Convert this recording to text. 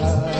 side.